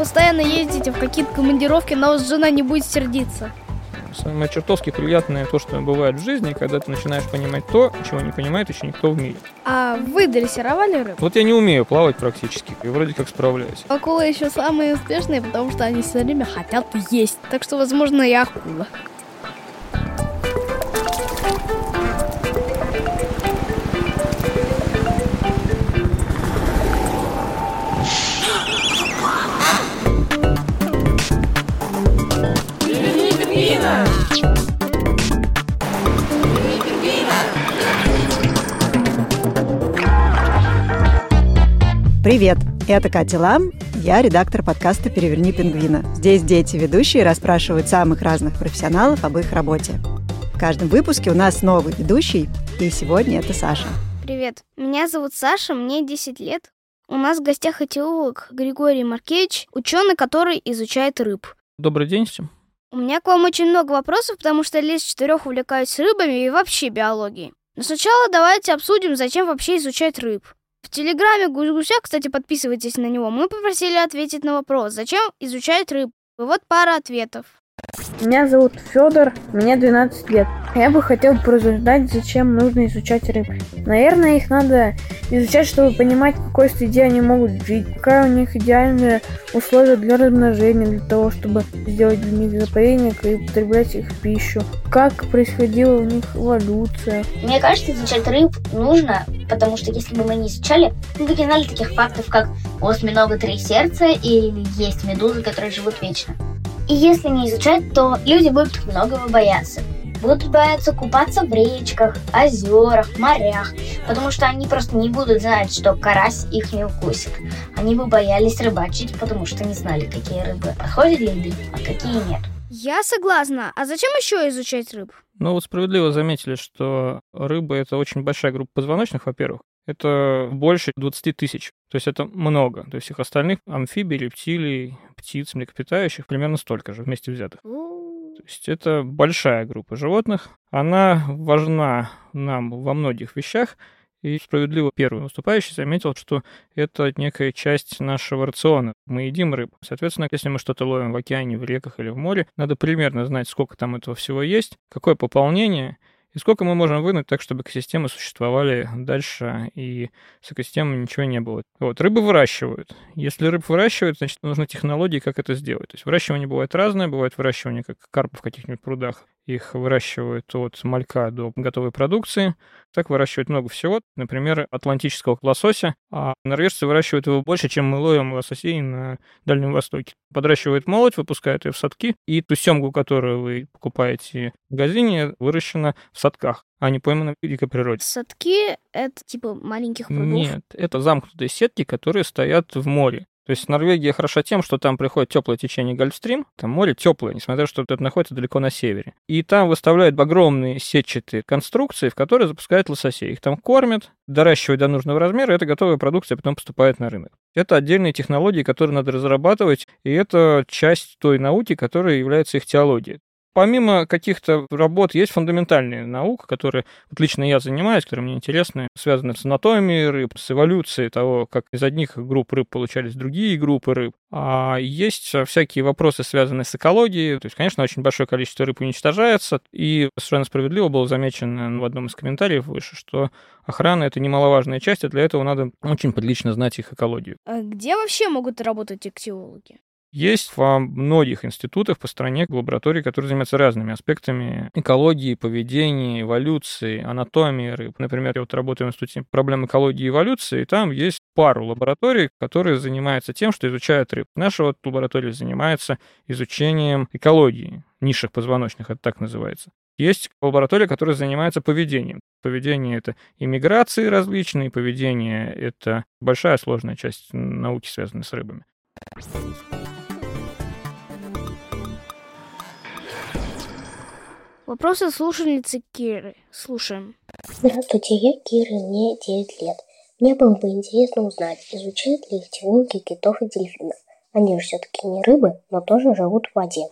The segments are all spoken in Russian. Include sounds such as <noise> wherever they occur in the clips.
постоянно ездите в какие-то командировки, на вас жена не будет сердиться? Самое чертовски приятное то, что бывает в жизни, когда ты начинаешь понимать то, чего не понимает еще никто в мире. А вы дрессировали рыб? Вот я не умею плавать практически, и вроде как справляюсь. Акулы еще самые успешные, потому что они все время хотят есть. Так что, возможно, и акула. Привет! Это Катя Лам, я редактор подкаста «Переверни пингвина». Здесь дети-ведущие расспрашивают самых разных профессионалов об их работе. В каждом выпуске у нас новый ведущий, и сегодня это Саша. Привет, меня зовут Саша, мне 10 лет. У нас в гостях этиолог Григорий Маркевич, ученый, который изучает рыб. Добрый день всем. У меня к вам очень много вопросов, потому что лет с четырех увлекаюсь рыбами и вообще биологией. Но сначала давайте обсудим, зачем вообще изучать рыб. В Телеграме Гусь-Гуся, кстати, подписывайтесь на него, мы попросили ответить на вопрос, зачем изучать рыб. И вот пара ответов. Меня зовут Федор, мне 12 лет. Я бы хотел порассуждать, зачем нужно изучать рыб. Наверное, их надо изучать, чтобы понимать, в какой среде они могут жить, какая у них идеальные условия для размножения, для того, чтобы сделать для них заповедник и употреблять их в пищу, как происходила у них эволюция. Мне кажется, изучать рыб нужно, потому что если бы мы не изучали, мы бы не знали таких фактов, как у осьминога три сердца или есть медузы, которые живут вечно. И если не изучать, то люди будут многого бояться. Будут бояться купаться в речках, озерах, морях, потому что они просто не будут знать, что карась их не укусит. Они бы боялись рыбачить, потому что не знали, какие рыбы подходят для еды, а какие нет. Я согласна. А зачем еще изучать рыб? Ну вот справедливо заметили, что рыба это очень большая группа позвоночных, во-первых. Это больше 20 тысяч. То есть это много. То есть всех остальных амфибий, рептилий, птиц, млекопитающих примерно столько же вместе взятых. То есть это большая группа животных. Она важна нам во многих вещах. И справедливо первый выступающий заметил, что это некая часть нашего рациона. Мы едим рыбу. Соответственно, если мы что-то ловим в океане, в реках или в море, надо примерно знать, сколько там этого всего есть, какое пополнение — и сколько мы можем вынуть так, чтобы экосистемы существовали дальше, и с экосистемой ничего не было. Вот, рыбы выращивают. Если рыб выращивают, значит, нужны технологии, как это сделать. То есть выращивание бывает разное, бывает выращивание как карпов в каких-нибудь прудах, их выращивают от малька до готовой продукции. Так выращивают много всего. Например, атлантического лосося. А норвежцы выращивают его больше, чем мы ловим лососей на Дальнем Востоке. Подращивают молоть, выпускают ее в садки. И ту семгу, которую вы покупаете в магазине, выращена в садках а не поймана в дикой природе. Садки — это типа маленьких прудов? Нет, это замкнутые сетки, которые стоят в море. То есть Норвегия хороша тем, что там приходит теплое течение Гольфстрим, там море теплое, несмотря на то, что это находится далеко на севере. И там выставляют огромные сетчатые конструкции, в которые запускают лососей. Их там кормят, доращивают до нужного размера, и эта готовая продукция потом поступает на рынок. Это отдельные технологии, которые надо разрабатывать, и это часть той науки, которая является их теологией. Помимо каких-то работ есть фундаментальные науки, которые вот лично я занимаюсь, которые мне интересны, связаны с анатомией рыб, с эволюцией того, как из одних групп рыб получались другие группы рыб. А есть всякие вопросы, связанные с экологией. То есть, конечно, очень большое количество рыб уничтожается, и совершенно справедливо было замечено в одном из комментариев выше, что охрана — это немаловажная часть, и для этого надо очень прилично знать их экологию. А где вообще могут работать иктиологи? Есть во многих институтах по стране лаборатории, которые занимаются разными аспектами экологии, поведения, эволюции, анатомии рыб. Например, я вот работаю в Институте проблем экологии и эволюции, и там есть пару лабораторий, которые занимаются тем, что изучают рыб. Наша вот лаборатория занимается изучением экологии низших позвоночных, это так называется. Есть лаборатория, которая занимается поведением. Поведение — это иммиграции различные, поведение — это большая сложная часть науки, связанная с рыбами. Вопросы слушательницы Киры. Слушаем. Здравствуйте, я Кира, мне 9 лет. Мне было бы интересно узнать, изучают ли ихтиологи китов и дельфинов. Они же все-таки не рыбы, но тоже живут в воде.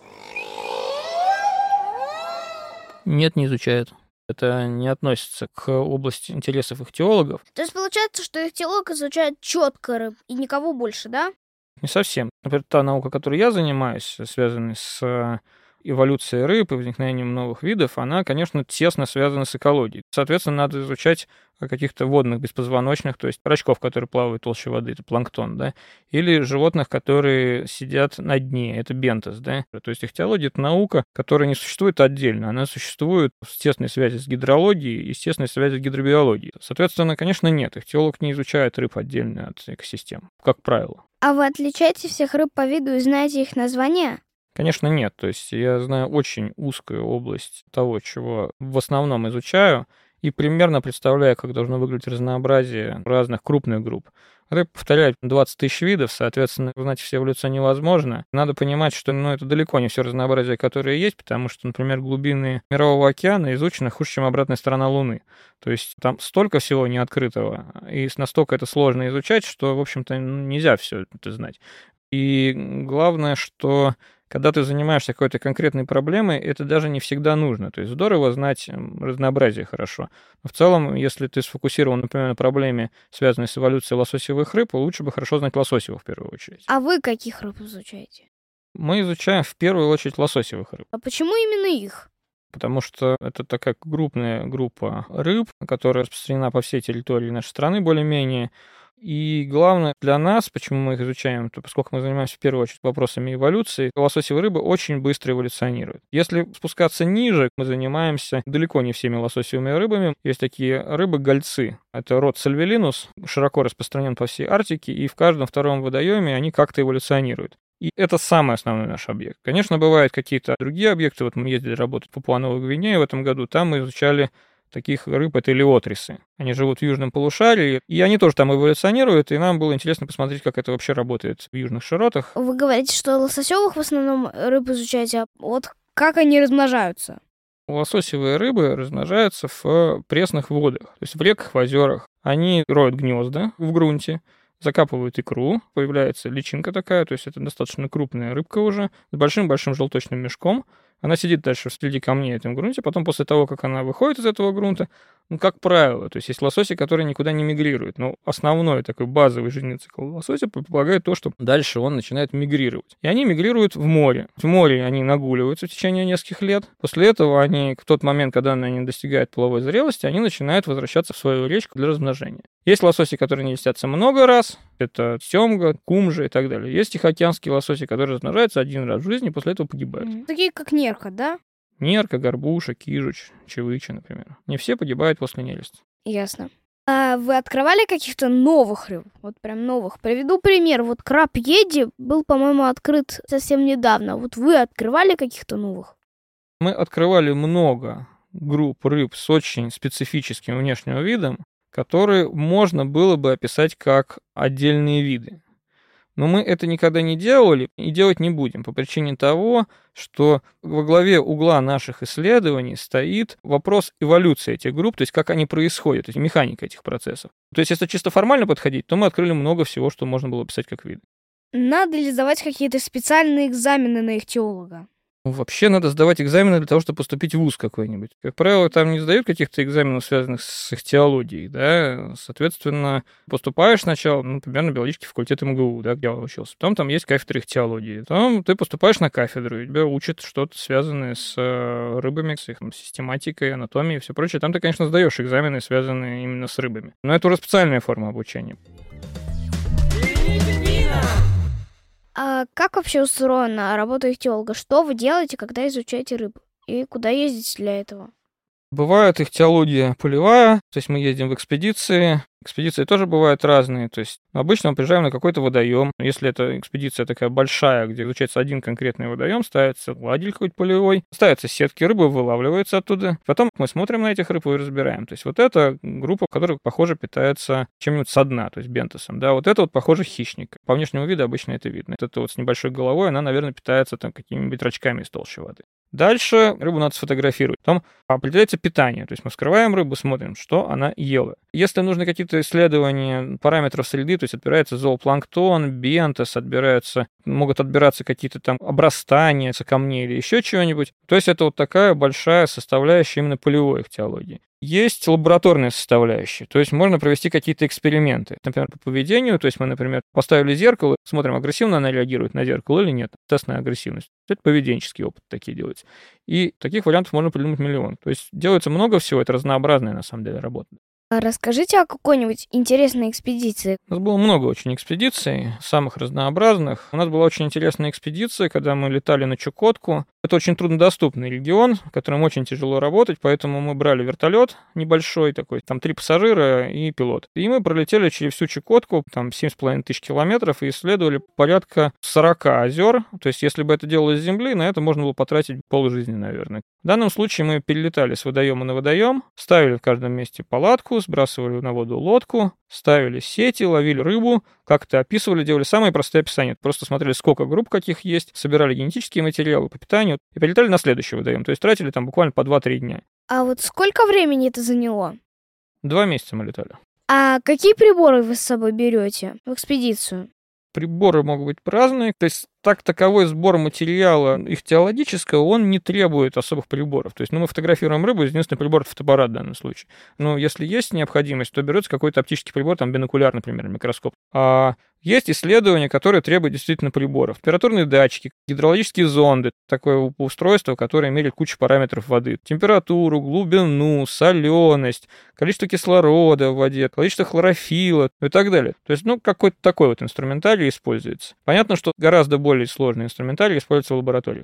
Нет, не изучают. Это не относится к области интересов ихтиологов. То есть получается, что ихтиолог изучает четко рыб и никого больше, да? Не совсем. Например, та наука, которой я занимаюсь, связанная с эволюцией рыб и возникновением новых видов, она, конечно, тесно связана с экологией. Соответственно, надо изучать каких-то водных беспозвоночных, то есть рачков, которые плавают толще воды, это планктон, да, или животных, которые сидят на дне, это бентос, да. То есть ихтиология — это наука, которая не существует отдельно, она существует в тесной связи с гидрологией и с тесной связи с гидробиологией. Соответственно, конечно, нет, ихтиолог не изучает рыб отдельно от экосистем, как правило. А вы отличаете всех рыб по виду и знаете их названия? Конечно, нет. То есть я знаю очень узкую область того, чего в основном изучаю, и примерно представляю, как должно выглядеть разнообразие разных крупных групп. Рыб, повторяю, 20 тысяч видов, соответственно, узнать все эволюцию невозможно. Надо понимать, что ну, это далеко не все разнообразие, которое есть, потому что, например, глубины Мирового океана изучены хуже, чем обратная сторона Луны. То есть там столько всего неоткрытого, и настолько это сложно изучать, что, в общем-то, нельзя все это знать. И главное, что когда ты занимаешься какой-то конкретной проблемой, это даже не всегда нужно. То есть здорово знать разнообразие хорошо. Но в целом, если ты сфокусирован, например, на проблеме, связанной с эволюцией лососевых рыб, лучше бы хорошо знать лососевых в первую очередь. А вы каких рыб изучаете? Мы изучаем в первую очередь лососевых рыб. А почему именно их? потому что это такая крупная группа рыб, которая распространена по всей территории нашей страны более-менее. И главное для нас, почему мы их изучаем, то поскольку мы занимаемся в первую очередь вопросами эволюции, лососевые рыбы очень быстро эволюционируют. Если спускаться ниже, мы занимаемся далеко не всеми лососевыми рыбами. Есть такие рыбы-гольцы. Это род Сальвелинус, широко распространен по всей Арктике, и в каждом втором водоеме они как-то эволюционируют. И это самый основной наш объект. Конечно, бывают какие-то другие объекты. Вот мы ездили работать в Папуановой Гвинее в этом году. Там мы изучали таких рыб это элеотрисы. Они живут в южном полушарии, и они тоже там эволюционируют, и нам было интересно посмотреть, как это вообще работает в южных широтах. Вы говорите, что лососевых в основном рыб изучаете, а вот как они размножаются? Лососевые рыбы размножаются в пресных водах, то есть в реках, в озерах. Они роют гнезда в грунте, закапывают икру, появляется личинка такая, то есть это достаточно крупная рыбка уже, с большим-большим желточным мешком, она сидит дальше среди камней в этом грунте, потом после того, как она выходит из этого грунта, ну, как правило, то есть есть лососи, которые никуда не мигрируют, но основной такой базовый жизненный цикл лосося предполагает то, что дальше он начинает мигрировать. И они мигрируют в море. В море они нагуливаются в течение нескольких лет. После этого они, в тот момент, когда они достигают половой зрелости, они начинают возвращаться в свою речку для размножения. Есть лососи, которые не листятся много раз, это семга, кумжа и так далее. Есть тихоокеанские лососи, которые размножаются один раз в жизни, после этого погибают. Такие, как нерка, да? Нерка, горбуша, кижуч, чевыча, например. Не все погибают после нелести. Ясно. А вы открывали каких-то новых рыб? Вот прям новых. Приведу пример. Вот краб Еди был, по-моему, открыт совсем недавно. Вот вы открывали каких-то новых? Мы открывали много групп рыб с очень специфическим внешним видом, которые можно было бы описать как отдельные виды. Но мы это никогда не делали и делать не будем по причине того, что во главе угла наших исследований стоит вопрос эволюции этих групп, то есть как они происходят, механика этих процессов. То есть если чисто формально подходить, то мы открыли много всего, что можно было описать как виды. Надо ли сдавать какие-то специальные экзамены на их теолога? Ну, вообще надо сдавать экзамены для того, чтобы поступить в ВУЗ какой-нибудь. Как правило, там не сдают каких-то экзаменов, связанных с их теологией, да. Соответственно, поступаешь сначала, например, на биологический факультет МГУ, да, где я учился. Потом там есть кафедра их теологии. Потом ты поступаешь на кафедру, и тебя учат что-то связанное с э, рыбами, с их там, систематикой, анатомией и все прочее. Там ты, конечно, сдаешь экзамены, связанные именно с рыбами. Но это уже специальная форма обучения. А как вообще устроена работа ихтиолога? Что вы делаете, когда изучаете рыбу? И куда ездите для этого? Бывает их теология полевая, то есть мы ездим в экспедиции. Экспедиции тоже бывают разные. То есть обычно мы приезжаем на какой-то водоем. Если это экспедиция такая большая, где изучается один конкретный водоем, ставится ладель какой-то полевой, ставятся сетки, рыбы вылавливаются оттуда. Потом мы смотрим на этих рыб и разбираем. То есть вот эта группа, которая, похоже, питается чем-нибудь со дна, то есть бентосом. Да, вот это вот, похоже, хищник. По внешнему виду обычно это видно. Вот это вот с небольшой головой, она, наверное, питается там какими-нибудь рачками из толщи воды. Дальше рыбу надо сфотографировать. Потом определяется питание. То есть мы вскрываем рыбу, смотрим, что она ела. Если нужны какие-то какие-то исследования параметров среды, то есть отбирается зоопланктон, бентос, отбираются, могут отбираться какие-то там обрастания камней или еще чего-нибудь. То есть это вот такая большая составляющая именно полевой ихтиологии. Есть лабораторная составляющая, то есть можно провести какие-то эксперименты. Например, по поведению, то есть мы, например, поставили зеркало, смотрим, агрессивно она реагирует на зеркало или нет, тест на агрессивность. Это поведенческий опыт такие делать. И таких вариантов можно придумать миллион. То есть делается много всего, это разнообразная на самом деле работа. А расскажите о какой-нибудь интересной экспедиции. У нас было много очень экспедиций, самых разнообразных. У нас была очень интересная экспедиция, когда мы летали на Чукотку. Это очень труднодоступный регион, в котором очень тяжело работать, поэтому мы брали вертолет небольшой такой, там три пассажира и пилот. И мы пролетели через всю Чукотку, там 7,5 тысяч километров, и исследовали порядка 40 озер. То есть, если бы это делалось с Земли, на это можно было потратить полжизни, наверное. В данном случае мы перелетали с водоема на водоем, ставили в каждом месте палатку, сбрасывали на воду лодку, ставили сети, ловили рыбу, как-то описывали, делали самые простые описания. Просто смотрели, сколько групп каких есть, собирали генетические материалы по питанию и прилетали на следующий водоем. То есть тратили там буквально по 2-3 дня. А вот сколько времени это заняло? Два месяца мы летали. А какие приборы вы с собой берете в экспедицию? Приборы могут быть разные. То есть так таковой сбор материала их теологического, он не требует особых приборов. То есть, ну, мы фотографируем рыбу, единственный прибор — это фотоаппарат в данном случае. Но если есть необходимость, то берется какой-то оптический прибор, там бинокуляр, например, микроскоп. А есть исследования, которые требуют действительно приборов. Температурные датчики, гидрологические зонды, такое устройство, которое меряет кучу параметров воды. Температуру, глубину, соленость, количество кислорода в воде, количество хлорофила и так далее. То есть, ну, какой-то такой вот инструментарий используется. Понятно, что гораздо более более сложный инструментарий используется в лаборатории.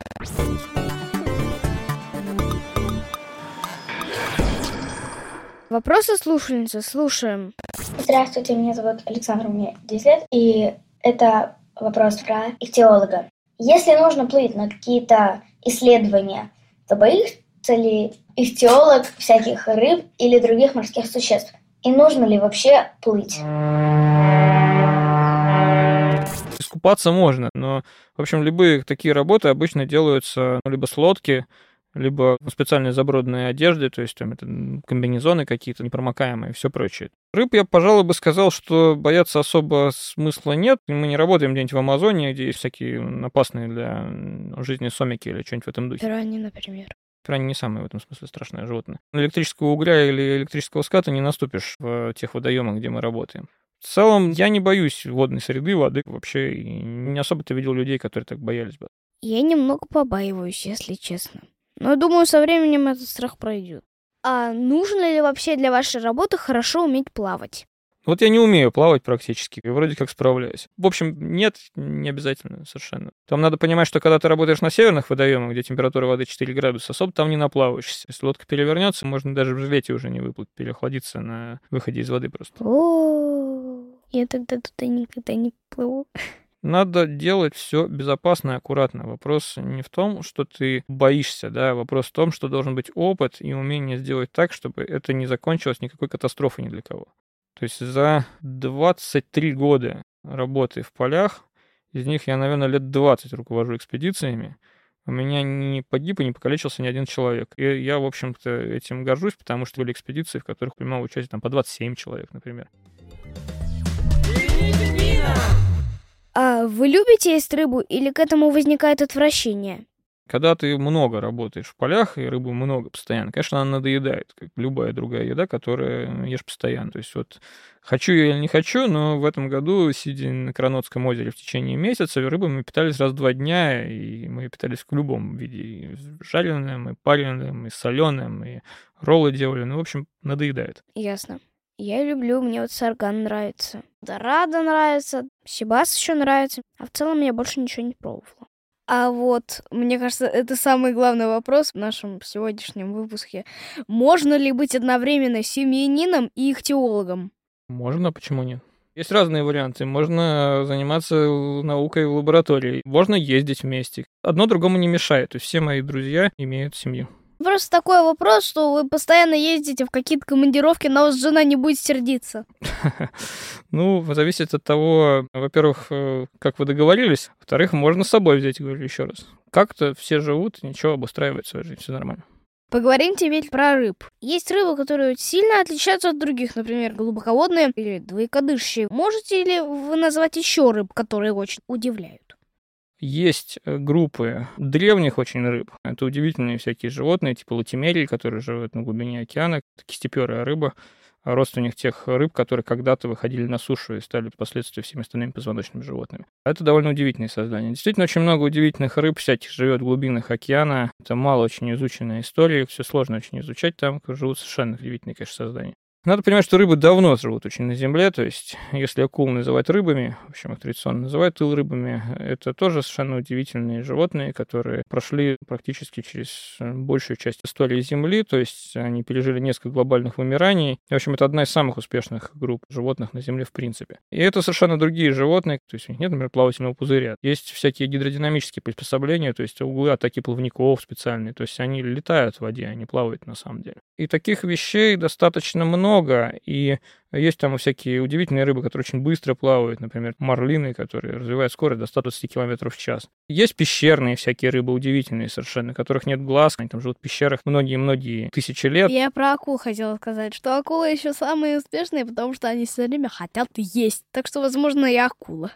Вопросы слушательницы слушаем. Здравствуйте, меня зовут Александр, мне 10 лет, и это вопрос про ихтиолога. Если нужно плыть на какие-то исследования, то боится ли ихтиолог всяких рыб или других морских существ? И нужно ли вообще плыть? Искупаться можно, но, в общем, любые такие работы обычно делаются ну, либо с лодки, либо специальной забродной одежде, то есть там это комбинезоны какие-то непромокаемые и все прочее. Рыб я, пожалуй, бы сказал, что бояться особо смысла нет. Мы не работаем где-нибудь в Амазоне, где есть всякие опасные для жизни сомики или что-нибудь в этом духе. Пираньи, например. Пираньи не самое в этом смысле страшное животное. Электрического угря или электрического ската не наступишь в тех водоемах, где мы работаем. В целом, я не боюсь водной среды, воды вообще. И не особо-то видел людей, которые так боялись бы. Я немного побаиваюсь, если честно. Но думаю, со временем этот страх пройдет. А нужно ли вообще для вашей работы хорошо уметь плавать? Вот я не умею плавать практически, и вроде как справляюсь. В общем, нет, не обязательно совершенно. Там надо понимать, что когда ты работаешь на северных водоемах, где температура воды 4 градуса, особо там не наплаваешься. Если лодка перевернется, можно даже в жилете уже не выплыть, переохладиться на выходе из воды просто. О, я тогда туда никогда не плыву. Надо делать все безопасно и аккуратно. Вопрос не в том, что ты боишься, да, вопрос в том, что должен быть опыт и умение сделать так, чтобы это не закончилось никакой катастрофой ни для кого. То есть за 23 года работы в полях, из них я, наверное, лет 20 руковожу экспедициями, у меня не погиб и не покалечился ни один человек. И я, в общем-то, этим горжусь, потому что были экспедиции, в которых принимал участие там по 27 человек, например. А вы любите есть рыбу или к этому возникает отвращение? Когда ты много работаешь в полях, и рыбы много постоянно, конечно, она надоедает, как любая другая еда, которую ешь постоянно. То есть вот хочу я или не хочу, но в этом году, сидя на Кранотском озере в течение месяца, рыбы мы питались раз в два дня, и мы питались в любом виде. И жареным, и пареным, и соленым, и роллы делали. Ну, в общем, надоедает. Ясно. Я люблю, мне вот сарган нравится. Дорада нравится, сибас еще нравится. А в целом я больше ничего не пробовала. А вот, мне кажется, это самый главный вопрос в нашем сегодняшнем выпуске. Можно ли быть одновременно семьянином и ихтиологом? Можно, почему нет? Есть разные варианты. Можно заниматься наукой в лаборатории. Можно ездить вместе. Одно другому не мешает. То есть все мои друзья имеют семью. Просто такой вопрос, что вы постоянно ездите в какие-то командировки, но вас жена не будет сердиться. <laughs> Ну, зависит от того, во-первых, э, как вы договорились, во-вторых, можно с собой взять, говорю еще раз. Как-то все живут, ничего, обустраивают свою жизнь, все нормально. Поговорим теперь про рыб. Есть рыбы, которые сильно отличаются от других, например, глубоководные или двоекодышащие. Можете ли вы назвать еще рыб, которые очень удивляют? Есть э, группы древних очень рыб. Это удивительные всякие животные, типа латимерии, которые живут на глубине океана. Кистеперая рыба родственник тех рыб, которые когда-то выходили на сушу и стали впоследствии всеми остальными позвоночными животными. Это довольно удивительные создания. Действительно, очень много удивительных рыб всяких живет в глубинах океана. Это мало очень изученная история, все сложно очень изучать там, живут совершенно удивительные, конечно, создания. Надо понимать, что рыбы давно живут очень на Земле, то есть если акул называть рыбами, в общем, их традиционно называют ил рыбами, это тоже совершенно удивительные животные, которые прошли практически через большую часть истории Земли, то есть они пережили несколько глобальных вымираний. И, в общем, это одна из самых успешных групп животных на Земле в принципе. И это совершенно другие животные, то есть у них нет, например, плавательного пузыря. Есть всякие гидродинамические приспособления, то есть углы атаки плавников специальные, то есть они летают в воде, они плавают на самом деле. И таких вещей достаточно много, много, и есть там всякие удивительные рыбы, которые очень быстро плавают, например, марлины, которые развивают скорость до 120 км в час. Есть пещерные всякие рыбы удивительные совершенно, которых нет глаз, они там живут в пещерах многие-многие тысячи лет. Я про акул хотела сказать, что акулы еще самые успешные, потому что они все время хотят есть. Так что, возможно, и акула.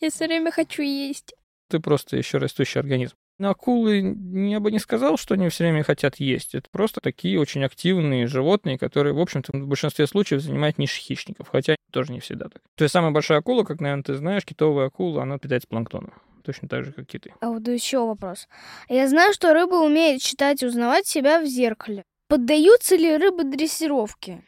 Я все время хочу есть. Ты просто еще растущий организм. Акулы, я бы не сказал, что они все время хотят есть. Это просто такие очень активные животные, которые, в общем-то, в большинстве случаев занимают ниши хищников, хотя тоже не всегда так. То есть самая большая акула, как, наверное, ты знаешь, китовая акула, она питается планктоном. Точно так же, как киты. А вот еще вопрос. Я знаю, что рыбы умеют читать и узнавать себя в зеркале. Поддаются ли рыбы дрессировке?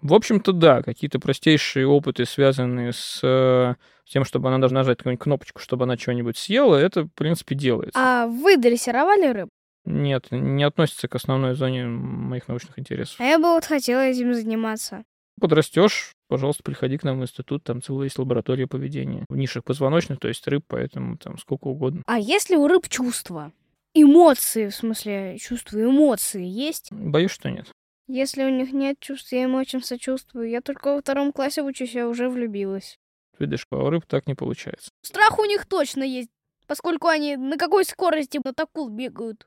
В общем-то, да, какие-то простейшие опыты, связанные с э, тем, чтобы она должна нажать какую-нибудь кнопочку, чтобы она что-нибудь съела, это, в принципе, делается. А вы дрессировали рыб? Нет, не относится к основной зоне моих научных интересов. А я бы вот хотела этим заниматься. Подрастешь, пожалуйста, приходи к нам в институт, там целая есть лаборатория поведения в нишах позвоночных, то есть рыб, поэтому там сколько угодно. А если у рыб чувства? Эмоции, в смысле, чувства, эмоции есть? Боюсь, что нет. Если у них нет чувств, я им очень сочувствую. Я только во втором классе учусь, я уже влюбилась. Видишь, а у рыб так не получается. Страх у них точно есть, поскольку они на какой скорости на акул бегают.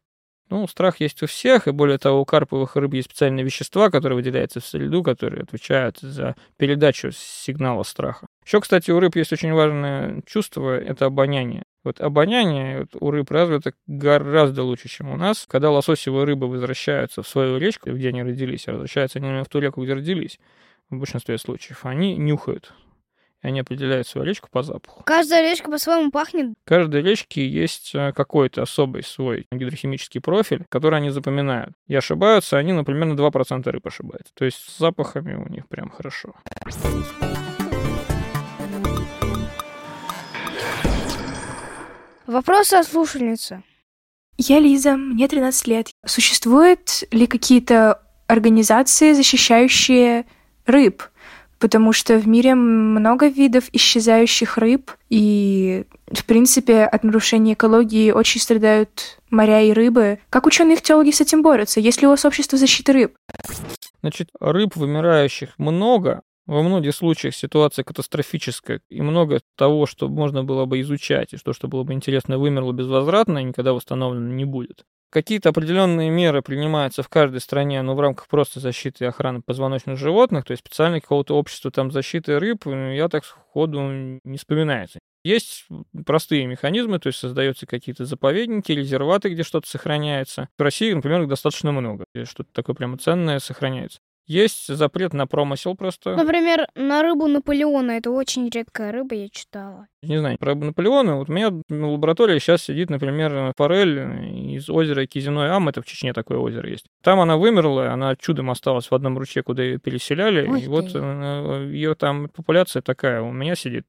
Ну, страх есть у всех, и более того, у карповых рыб есть специальные вещества, которые выделяются в среду, которые отвечают за передачу сигнала страха. Еще, кстати, у рыб есть очень важное чувство, это обоняние. Вот обоняние вот, у рыб развито гораздо лучше, чем у нас. Когда лососевые рыбы возвращаются в свою речку, где они родились, а возвращаются они в ту реку, где родились, в большинстве случаев, они нюхают. И они определяют свою речку по запаху. Каждая речка по-своему пахнет. В каждой речке есть э, какой-то особый свой гидрохимический профиль, который они запоминают. И ошибаются они, например, на 2% рыб ошибаются. То есть с запахами у них прям хорошо. Вопросы от слушательницы. Я Лиза, мне 13 лет. Существуют ли какие-то организации, защищающие рыб? Потому что в мире много видов исчезающих рыб, и, в принципе, от нарушения экологии очень страдают моря и рыбы. Как ученые-ихтиологи с этим борются? Есть ли у вас общество защиты рыб? Значит, рыб вымирающих много, во многих случаях ситуация катастрофическая, и много того, что можно было бы изучать, и что, что было бы интересно, вымерло безвозвратно и никогда восстановлено не будет. Какие-то определенные меры принимаются в каждой стране, но в рамках просто защиты и охраны позвоночных животных, то есть специально какого-то общества там защиты рыб, я так сходу не вспоминается. Есть простые механизмы, то есть создаются какие-то заповедники, резерваты, где что-то сохраняется. В России, например, достаточно много, где что-то такое прямо ценное сохраняется. Есть запрет на промысел просто. Например, на рыбу Наполеона. Это очень редкая рыба, я читала. Не знаю, про Наполеона. Вот у меня в лаборатории сейчас сидит, например, форель из озера Кизиной Ам. Это в Чечне такое озеро есть. Там она вымерла, она чудом осталась в одном ручье, куда ее переселяли. Ой и ты. вот э, ее там популяция такая. У меня сидит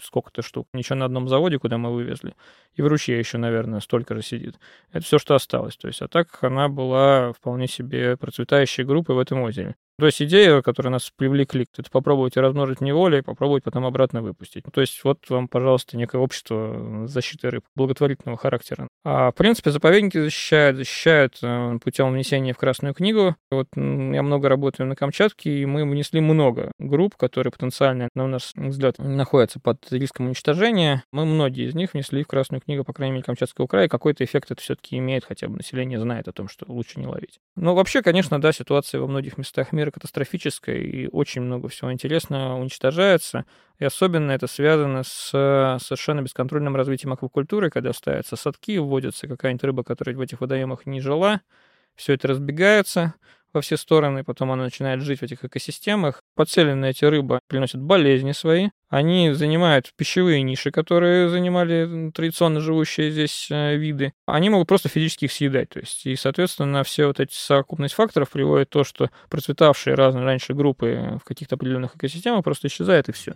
сколько-то штук. Ничего на одном заводе, куда мы вывезли. И в ручье еще, наверное, столько же сидит. Это все, что осталось. То есть, а так она была вполне себе процветающей группой в этом озере. То есть идея, которая нас привлекли, это попробовать размножить в неволе и попробовать потом обратно выпустить. То есть вот вам, пожалуйста, некое общество защиты рыб благотворительного характера. А в принципе заповедники защищают, защищают э, путем внесения в Красную книгу. Вот я много работаю на Камчатке, и мы внесли много групп, которые потенциально, на наш взгляд, находятся под риском уничтожения. Мы многие из них внесли в Красную книгу, по крайней мере, Камчатского края. Какой-то эффект это все-таки имеет, хотя бы население знает о том, что лучше не ловить. Но вообще, конечно, да, ситуация во многих местах мира катастрофическая, и очень много всего интересного уничтожается. И особенно это связано с совершенно бесконтрольным развитием аквакультуры, когда ставятся садки, вводится какая-нибудь рыба, которая в этих водоемах не жила, все это разбегается, во все стороны, потом она начинает жить в этих экосистемах. Подселенные эти рыбы приносят болезни свои. Они занимают пищевые ниши, которые занимали традиционно живущие здесь э, виды. Они могут просто физически их съедать. То есть, и, соответственно, все вот эти совокупность факторов приводит то, что процветавшие разные раньше группы в каких-то определенных экосистемах просто исчезают и все.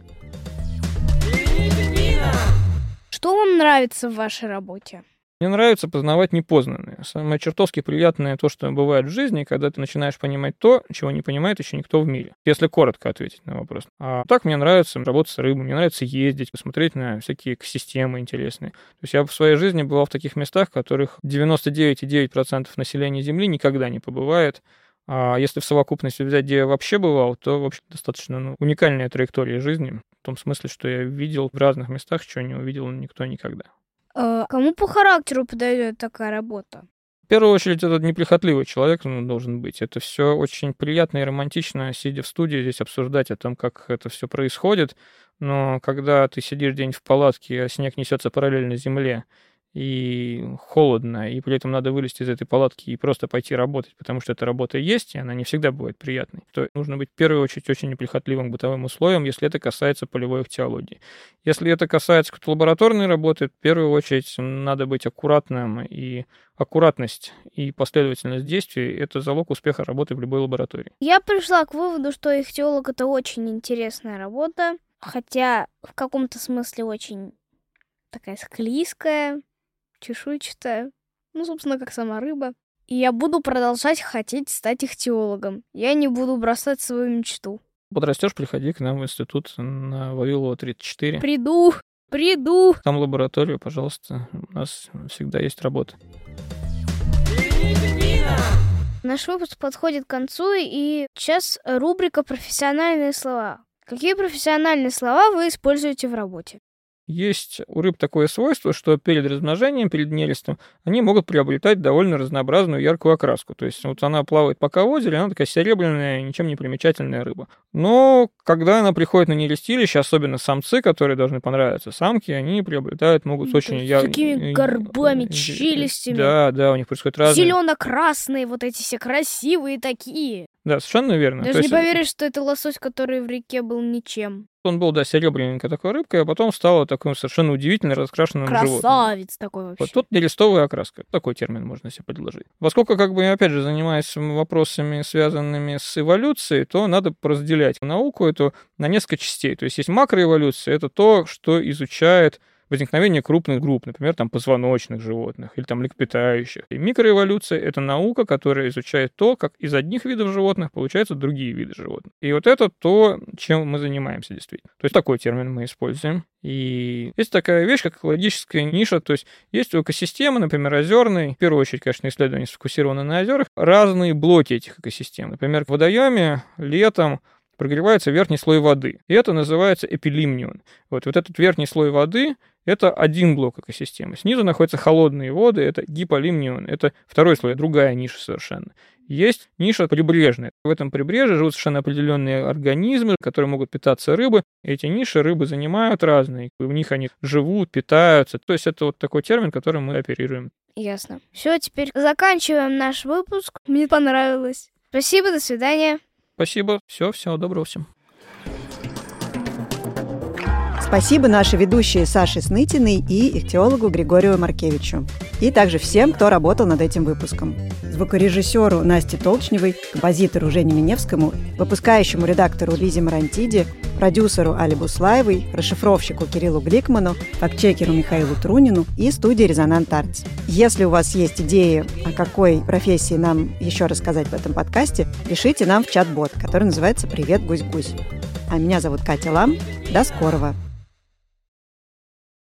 Что вам нравится в вашей работе? Мне нравится познавать непознанное. Самое чертовски приятное то, что бывает в жизни, когда ты начинаешь понимать то, чего не понимает еще никто в мире. Если коротко ответить на вопрос. А так мне нравится работать с рыбой, мне нравится ездить, посмотреть на всякие экосистемы интересные. То есть я в своей жизни бывал в таких местах, в которых 99,9% населения Земли никогда не побывает. А если в совокупности взять, где я вообще бывал, то вообще достаточно ну, уникальная траектория жизни. В том смысле, что я видел в разных местах, чего не увидел никто никогда. А кому по характеру подойдет такая работа? В первую очередь, этот неприхотливый человек ну, должен быть. Это все очень приятно и романтично, сидя в студии, здесь обсуждать о том, как это все происходит. Но когда ты сидишь день в палатке, а снег несется параллельно земле, и холодно, и при этом надо вылезти из этой палатки и просто пойти работать, потому что эта работа есть, и она не всегда бывает приятной, то нужно быть в первую очередь очень неприхотливым бытовым условиям, если это касается полевой теологии. Если это касается какой-то лабораторной работы, в первую очередь надо быть аккуратным, и аккуратность и последовательность действий — это залог успеха работы в любой лаборатории. Я пришла к выводу, что ихтиолог — это очень интересная работа, хотя в каком-то смысле очень такая склизкая, чешуйчатая, ну, собственно, как сама рыба. И я буду продолжать хотеть стать ихтиологом. Я не буду бросать свою мечту. Подрастешь, приходи к нам в институт на Вавилова 34. Приду, приду. Там лабораторию, пожалуйста. У нас всегда есть работа. Наш выпуск подходит к концу, и сейчас рубрика «Профессиональные слова». Какие профессиональные слова вы используете в работе? Есть у рыб такое свойство, что перед размножением, перед нерестом, они могут приобретать довольно разнообразную яркую окраску. То есть вот она плавает пока в озере, она такая серебряная, ничем не примечательная рыба. Но когда она приходит на нерестилище, особенно самцы, которые должны понравиться самки, они приобретают, могут Да, очень с яркие... такими горбами, челюстями. Да, да, у них происходит разные... Зелено-красные, вот эти все красивые такие. Да, совершенно верно. Даже То не есть поверишь, что это лосось, который в реке был ничем. Он был, да, серебряненькой такой рыбкой, а потом стал таким совершенно удивительно раскрашенным животным. Красавец такой вообще. Вот тут нерестовая окраска. Такой термин можно себе предложить. Поскольку, как бы, я, опять же, занимаюсь вопросами, связанными с эволюцией, то надо разделять науку эту на несколько частей. То есть есть макроэволюция, это то, что изучает возникновение крупных групп, например, там позвоночных животных или там млекопитающих. И микроэволюция — это наука, которая изучает то, как из одних видов животных получаются другие виды животных. И вот это то, чем мы занимаемся действительно. То есть такой термин мы используем. И есть такая вещь, как экологическая ниша, то есть есть у экосистемы, например, озерной, в первую очередь, конечно, исследования сфокусированы на озерах, разные блоки этих экосистем. Например, в водоеме летом прогревается верхний слой воды. И это называется эпилимнион. Вот, вот этот верхний слой воды – это один блок экосистемы. Снизу находятся холодные воды, это гиполимнион, это второй слой, другая ниша совершенно. Есть ниша прибрежная. В этом прибрежье живут совершенно определенные организмы, которые могут питаться рыбы. Эти ниши рыбы занимают разные. В них они живут, питаются. То есть это вот такой термин, которым мы оперируем. Ясно. Все, теперь заканчиваем наш выпуск. Мне понравилось. Спасибо, до свидания. Спасибо. Все, всего доброго всем. Спасибо нашей ведущей Саше Снытиной и ихтиологу Григорию Маркевичу. И также всем, кто работал над этим выпуском. Звукорежиссеру Насте Толчневой, композитору Жене Миневскому, выпускающему редактору Лизе Марантиде, продюсеру Али Буслаевой, расшифровщику Кириллу Гликману, фактчекеру Михаилу Трунину и студии «Резонант Артс». Если у вас есть идеи, о какой профессии нам еще рассказать в этом подкасте, пишите нам в чат-бот, который называется «Привет, гусь-гусь». А меня зовут Катя Лам. До скорого!